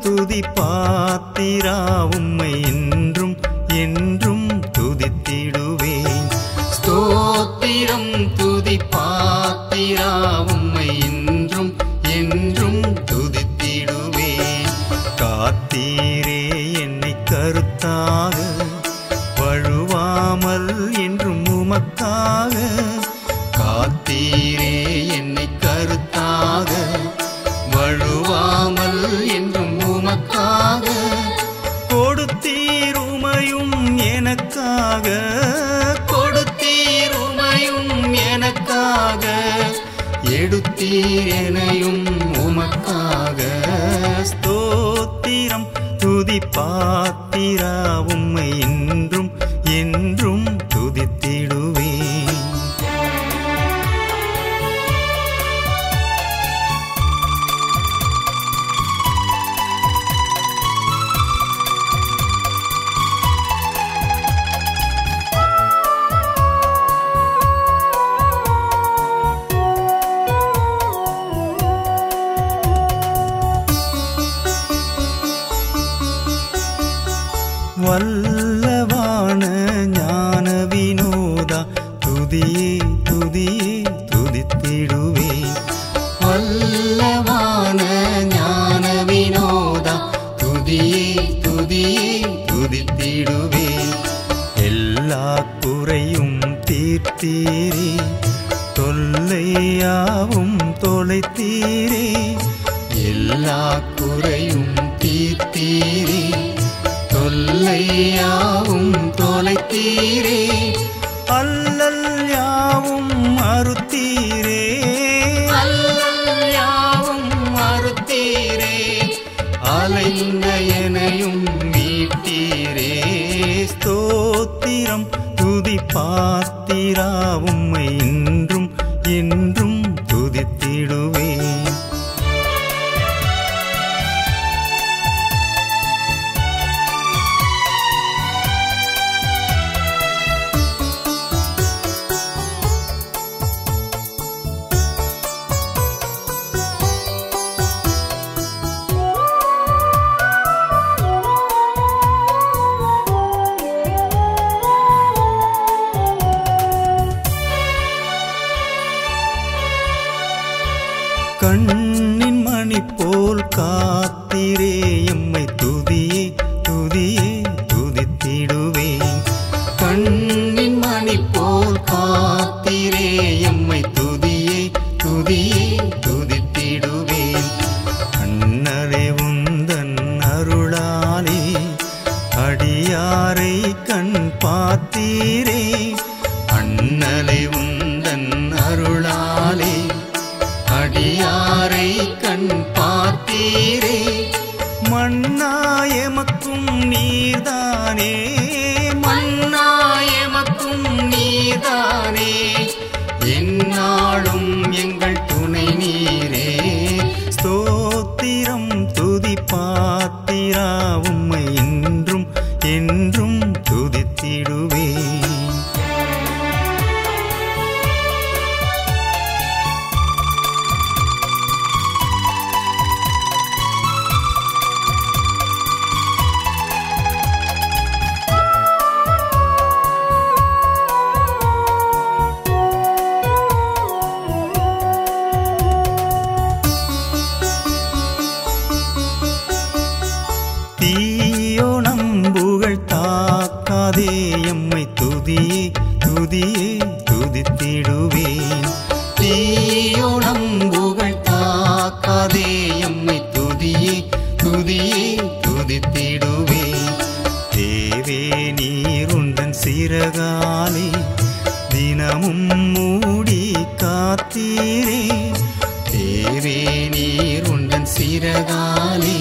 துதி பாத்திரா உம்மை என்றும் என்றும் துதித்திடுவேன். ஸ்தோத்திரம் துதி பாத்திரா உம்மை என்றும் என்றும் துதித்திடுவேன். காத்தீரே என்னை கருத்தாக வழுவாமல் என்றும் உமக்காக என்னையும் உமக்காக ஸ்தோத்திரம். துதி பாத்திரா உம்மை இந்த வல்லவான ஞான வினோதா துதியே துதியே துதித்திடுவேன் வல்லவான ஞான வினோதா துதியே துதியே துதித்திடுவேன் எல்லா குறையும் தீர்த்தீரே. தொல்லையாவும் தொலைத்தீரே. எல்லா குறையும் தீர்த்தீரே. தொல்லையாவும் தொலைத்தீரே. அல்லல் யாவும் மறுத்தீரே. அல்லல் யாவும் மறுத்தீரே. அலைந்த எனையும் மீட்டீரே ஸ்தோத்திரம் துதி பாத்திரா. உம்மை என்றும் என்றும் கண் பார்த்தீரே மண்ணாயமக்கும் நீர்தானே மண்ணாயமக்கும் நீர்தானே. தீயோ நம்புகள் தாக்காதே எம்மை துதியே துதியே துதித்திடுவேன் தீயோ நம்புகள் தாக்காதே எம்மை துதியே துதியே துதித்திடுவேன் தேவே நீருந்தன் சிறகாலே தினமும் மூடி காத்தீரே. தேவே நீருந்தன் சிறகாலே